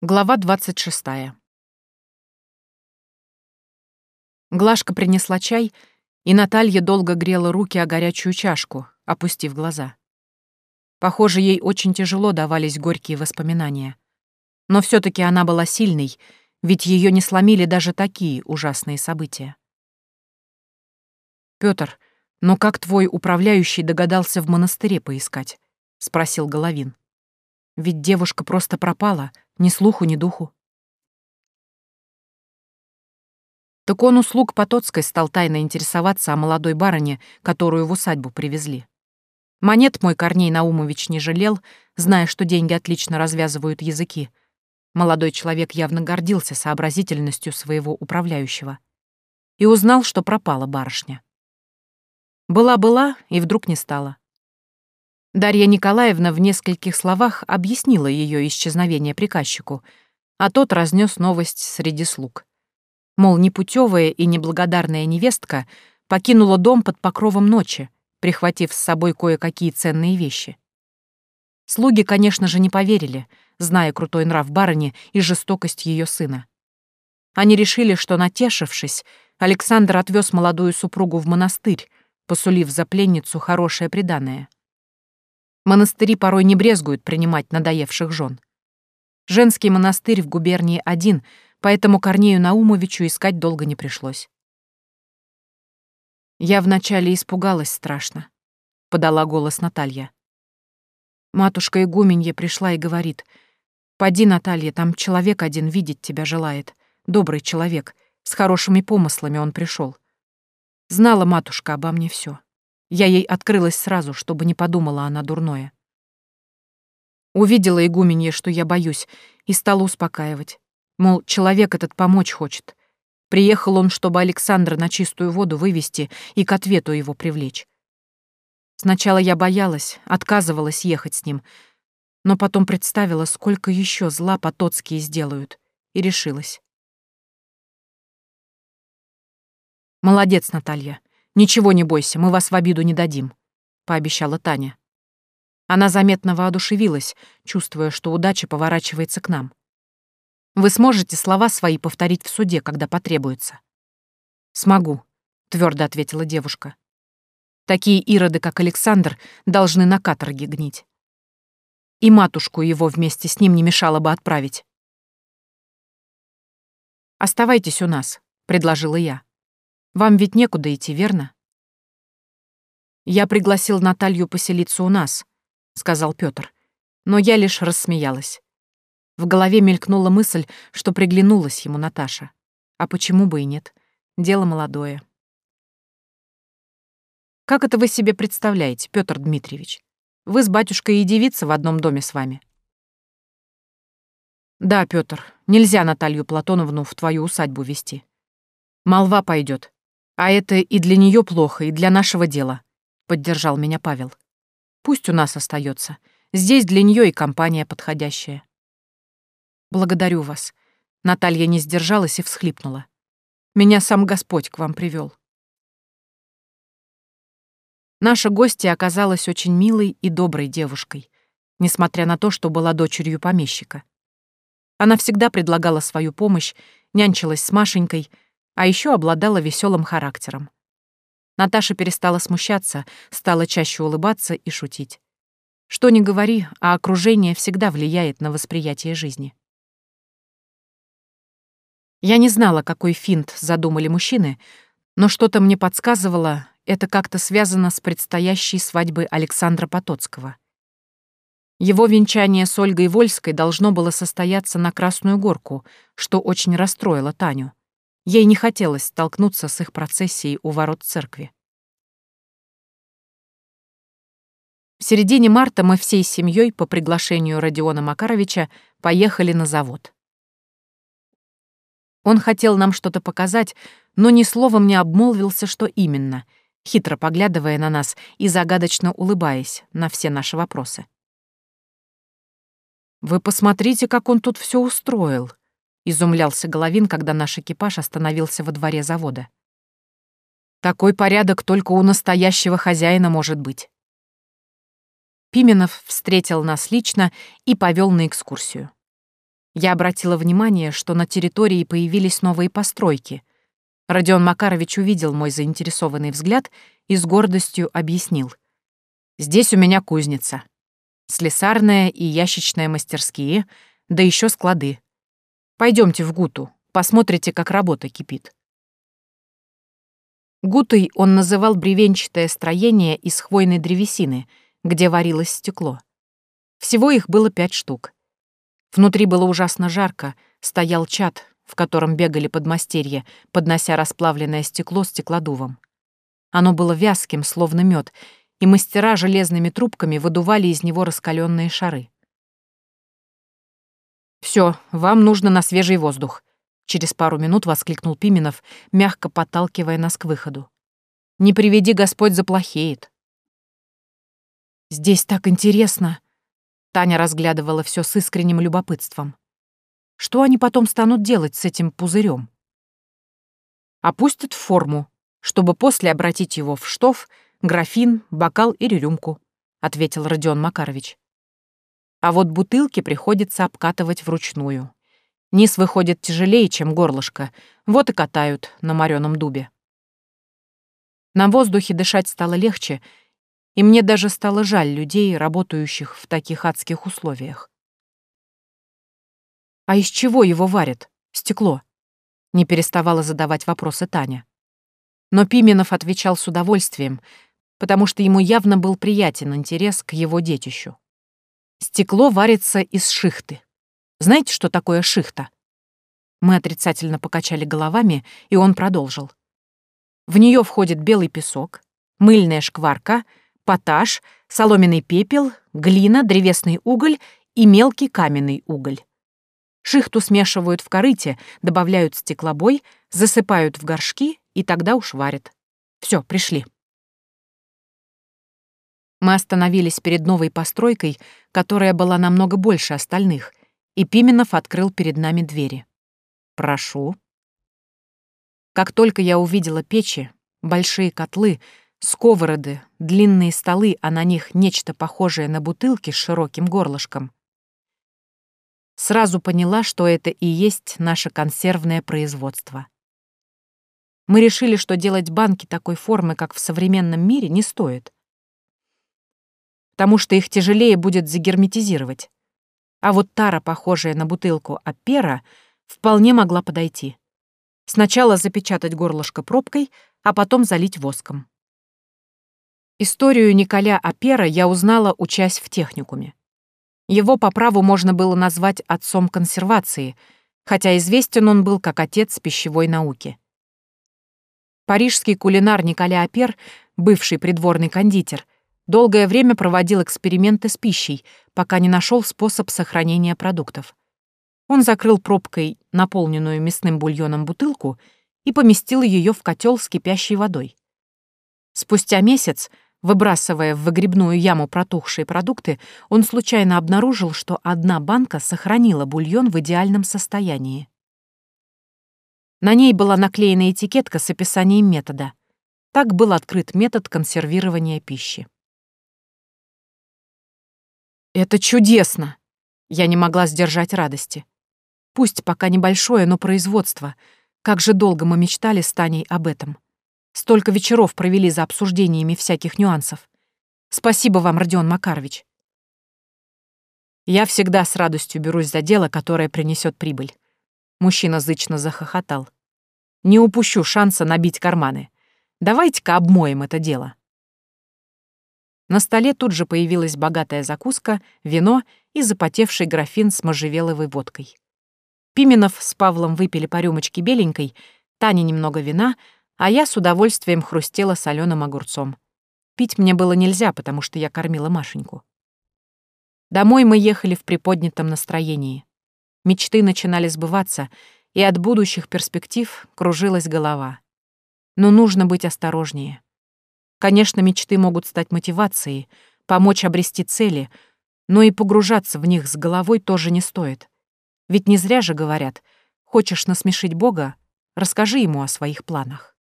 Глава двадцать шестая. Глашка принесла чай, и Наталья долго грела руки о горячую чашку, опустив глаза. Похоже, ей очень тяжело давались горькие воспоминания. Но все таки она была сильной, ведь ее не сломили даже такие ужасные события. Пётр, но как твой управляющий догадался в монастыре поискать?» — спросил Головин. «Ведь девушка просто пропала, ни слуху, ни духу». Так он услуг Потоцкой стал тайно интересоваться о молодой барыне, которую в усадьбу привезли. Монет мой Корней Наумович не жалел, зная, что деньги отлично развязывают языки. Молодой человек явно гордился сообразительностью своего управляющего. И узнал, что пропала барышня. Была-была, и вдруг не стала. Дарья Николаевна в нескольких словах объяснила ее исчезновение приказчику, а тот разнес новость среди слуг. Мол, непутевая и неблагодарная невестка покинула дом под покровом ночи, прихватив с собой кое-какие ценные вещи. Слуги, конечно же, не поверили, зная крутой нрав барыни и жестокость ее сына. Они решили, что, натешившись, Александр отвез молодую супругу в монастырь, посулив за пленницу хорошее приданое. Монастыри порой не брезгуют принимать надоевших жен. Женский монастырь в губернии один, поэтому Корнею Наумовичу искать долго не пришлось. «Я вначале испугалась страшно», — подала голос Наталья. Матушка игуменья пришла и говорит, «Поди, Наталья, там человек один видеть тебя желает, добрый человек, с хорошими помыслами он пришел. Знала матушка обо мне все. Я ей открылась сразу, чтобы не подумала она дурное. Увидела игуменье, что я боюсь, и стала успокаивать. Мол, человек этот помочь хочет. Приехал он, чтобы Александра на чистую воду вывести и к ответу его привлечь. Сначала я боялась, отказывалась ехать с ним, но потом представила, сколько еще зла потоцкие сделают, и решилась. «Молодец, Наталья. Ничего не бойся, мы вас в обиду не дадим», — пообещала Таня. Она заметно воодушевилась, чувствуя, что удача поворачивается к нам. «Вы сможете слова свои повторить в суде, когда потребуется?» «Смогу», — твердо ответила девушка. «Такие ироды, как Александр, должны на каторге гнить. И матушку его вместе с ним не мешало бы отправить». «Оставайтесь у нас», — предложила я. Вам ведь некуда идти, верно? Я пригласил Наталью поселиться у нас, сказал Пётр, но я лишь рассмеялась. В голове мелькнула мысль, что приглянулась ему Наташа. А почему бы и нет? Дело молодое. Как это вы себе представляете, Пётр Дмитриевич? Вы с батюшкой и девица в одном доме с вами. Да, Пётр, нельзя Наталью Платоновну в твою усадьбу вести. Молва пойдет, а это и для нее плохо, и для нашего дела, поддержал меня Павел. Пусть у нас остается. Здесь для нее и компания подходящая. Благодарю вас. Наталья не сдержалась и всхлипнула. Меня сам Господь к вам привел. Наша гостья оказалась очень милой и доброй девушкой, несмотря на то, что была дочерью помещика. Она всегда предлагала свою помощь, нянчилась с Машенькой — а еще обладала веселым характером. Наташа перестала смущаться, стала чаще улыбаться и шутить. Что ни говори, а окружение всегда влияет на восприятие жизни. Я не знала, какой финт задумали мужчины, но что-то мне подсказывало, это как-то связано с предстоящей свадьбой Александра Потоцкого. Его венчание с Ольгой Вольской должно было состояться на Красную Горку, что очень расстроило Таню. Ей не хотелось столкнуться с их процессией у ворот церкви. В середине марта мы всей семьей по приглашению Родиона Макаровича поехали на завод. Он хотел нам что-то показать, но ни словом не обмолвился, что именно, хитро поглядывая на нас и загадочно улыбаясь на все наши вопросы. «Вы посмотрите, как он тут все устроил», изумлялся Головин, когда наш экипаж остановился во дворе завода. Такой порядок только у настоящего хозяина может быть. Пименов встретил нас лично и повел на экскурсию. Я обратила внимание, что на территории появились новые постройки. Родион Макарович увидел мой заинтересованный взгляд и с гордостью объяснил. «Здесь у меня кузница. Слесарная и ящичная мастерские, да еще склады. Пойдемте в Гуту, посмотрите, как работа кипит». Гутой он называл бревенчатое строение из хвойной древесины, где варилось стекло. Всего их было пять штук. Внутри было ужасно жарко, стоял чад, в котором бегали подмастерья, поднося расплавленное стекло стеклодувом. Оно было вязким, словно мед, и мастера железными трубками выдували из него раскаленные шары. Все, вам нужно на свежий воздух», Через пару минут воскликнул Пименов, мягко подталкивая нас к выходу. «Не приведи Господь заплохеет». «Здесь так интересно!» Таня разглядывала все с искренним любопытством. «Что они потом станут делать с этим пузырем? «Опустят в форму, чтобы после обратить его в штоф, графин, бокал или рюмку», — ответил Родион Макарович. «А вот бутылки приходится обкатывать вручную. Низ выходит тяжелее, чем горлышко, вот и катают на морёном дубе. На воздухе дышать стало легче, и мне даже стало жаль людей, работающих в таких адских условиях. «А из чего его варят? Стекло?» — не переставала задавать вопросы Таня. Но Пименов отвечал с удовольствием, потому что ему явно был приятен интерес к его детищу. Стекло варится из шихты. Знаете, что такое шихта?» Мы отрицательно покачали головами, и он продолжил. В нее входит белый песок, мыльная шкварка, поташ, соломенный пепел, глина, древесный уголь и мелкий каменный уголь. Шихту смешивают в корыте, добавляют стеклобой, засыпают в горшки и тогда уж варят. Все, пришли. Мы остановились перед новой постройкой, которая была намного больше остальных, и Пименов открыл перед нами двери. «Прошу». Как только я увидела печи, большие котлы, сковороды, длинные столы, а на них нечто похожее на бутылки с широким горлышком, сразу поняла, что это и есть наше консервное производство. Мы решили, что делать банки такой формы, как в современном мире, не стоит, потому что их тяжелее будет загерметизировать. А вот тара, похожая на бутылку апера, вполне могла подойти. Сначала запечатать горлышко пробкой, а потом залить воском. Историю Николя Апера я узнала, учась в техникуме. Его по праву можно было назвать отцом консервации, хотя известен он был как отец пищевой науки. Парижский кулинар Николя Апер, бывший придворный кондитер — Долгое время проводил эксперименты с пищей, пока не нашел способ сохранения продуктов. Он закрыл пробкой наполненную мясным бульоном бутылку и поместил ее в котел с кипящей водой. Спустя месяц, выбрасывая в выгребную яму протухшие продукты, он случайно обнаружил, что одна банка сохранила бульон в идеальном состоянии. На ней была наклеена этикетка с описанием метода. Так был открыт метод консервирования пищи. Это чудесно! Я не могла сдержать радости. Пусть пока небольшое, но производство. Как же долго мы мечтали с Таней об этом. Столько вечеров провели за обсуждениями всяких нюансов. Спасибо вам, Родион Макарович. Я всегда с радостью берусь за дело, которое принесет прибыль. Мужчина зычно захохотал. Не упущу шанса набить карманы. Давайте-ка обмоем это дело. На столе тут же появилась богатая закуска, вино и запотевший графин с можжевеловой водкой. Пименов с Павлом выпили по рюмочке беленькой, Таня немного вина, а я с удовольствием хрустела соленым огурцом. Пить мне было нельзя, потому что я кормила Машеньку. Домой мы ехали в приподнятом настроении. Мечты начинали сбываться, и от будущих перспектив кружилась голова. Но нужно быть осторожнее. Конечно, мечты могут стать мотивацией, помочь обрести цели, но и погружаться в них с головой тоже не стоит. Ведь не зря же говорят, хочешь насмешить Бога, расскажи ему о своих планах.